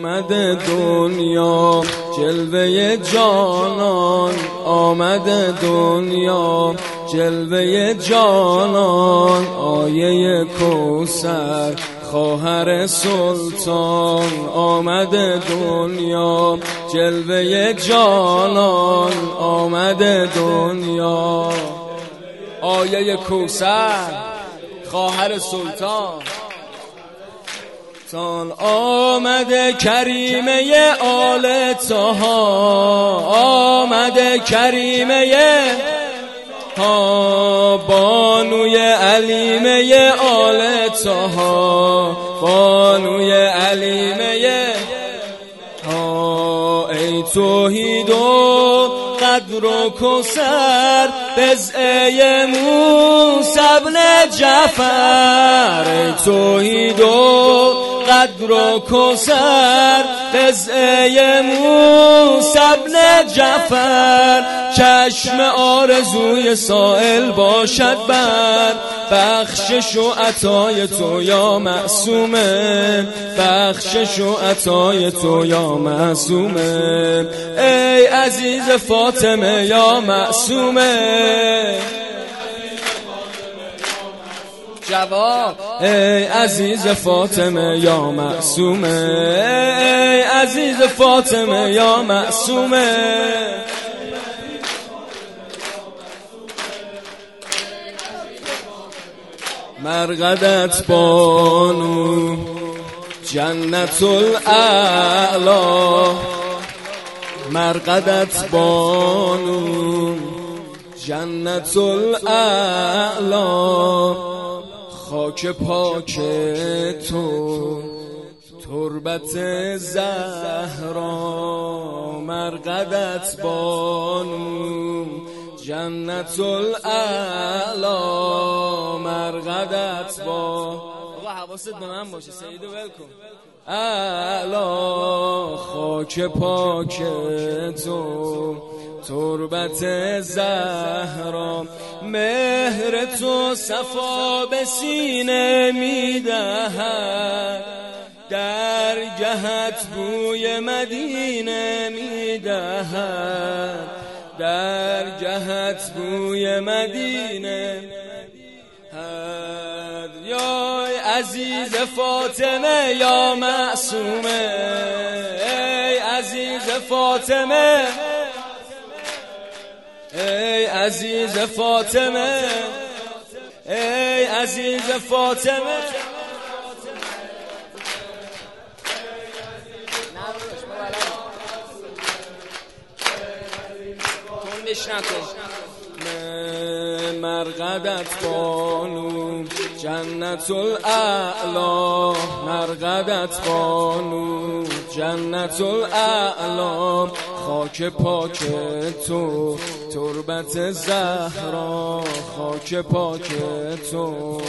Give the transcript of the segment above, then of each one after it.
آمده دنیا جلوه جانان آمده دنیا. جلوه جانان آیه کوسر خواهر سلطان آمده دنیا. جلوه جانان آمده دنیا. آیه کوسر خواهر سلطان. سال آمده کریمه آل تاها آمده کریمه ها بانوی علیمه آل تاها بانوی علیمه ها ای توحید و قدر و کسر بزعه موسی ابن جعفر. ای توحید و قدر و کسر قزعه موسی چشم آرزوی سائل باشد بر. بخشش و عطای تو یا معصومه بخشش و عطای تو یا معصومه. ای عزیز فاطمه یا معصومه. جواب. ای عزیز فاطمه یا معصومه. ای عزیز فاطمه یا معصومه. مرقدت بانو جنت الاعلا مرقدت بانو جنت الاعلا خاک پاک تو تربت زهرا مرقدت بانو جنت الاعلا مرقدت با آقا حواست به من باشه. سیدو ولکن. اعلا خاک پاک تو. تربت زهرا مهر تو صفا به سینه می‌دهد. در جهت بوی مدینه می‌دهد. در جهت بوی مدینه یا عزیز فاطمه یا معصومه. ای عزیز فاطمه. ای عزیز فاطمه ای عزیز فاطمه. مرقدت بانو جنت الاعلا مرقدت بانو جنت الاعلا خاک پاک تو تربت زهرا. خاک پاک تو.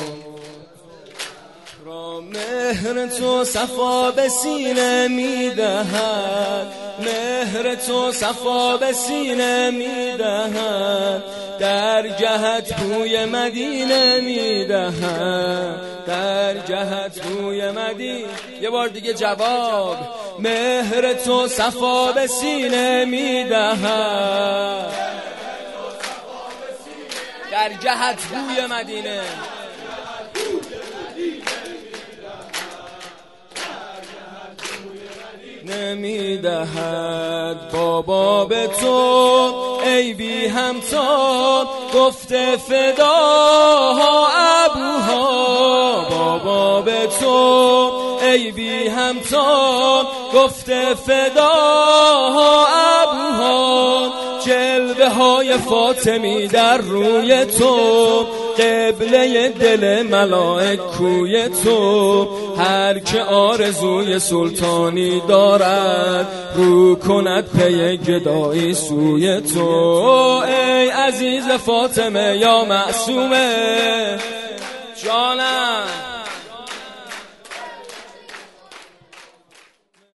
را مهر تو صفا به سینه می‌دهد. مهر تو صفا به سینه می‌دهد. در جهت بوی مدینه می‌دهد. در جهت بوی مدینه. یه بار دیگه جواب. مهر تو صفا به سینه می‌دهد. در جهت بوی مدینه. نمی‌دهد. بابا به تو ای بی همتا گفته فداها ابوها. بابا به تو ای بی همتا گفته فداها ابوها. جلوه های فاطمی در روی تو قبله دل ملائک کوی تو. هر که آرزوی سلطانی دارد رو کند پی گدایی سوی تو. ای عزیز فاطمه یا معصومه جانم.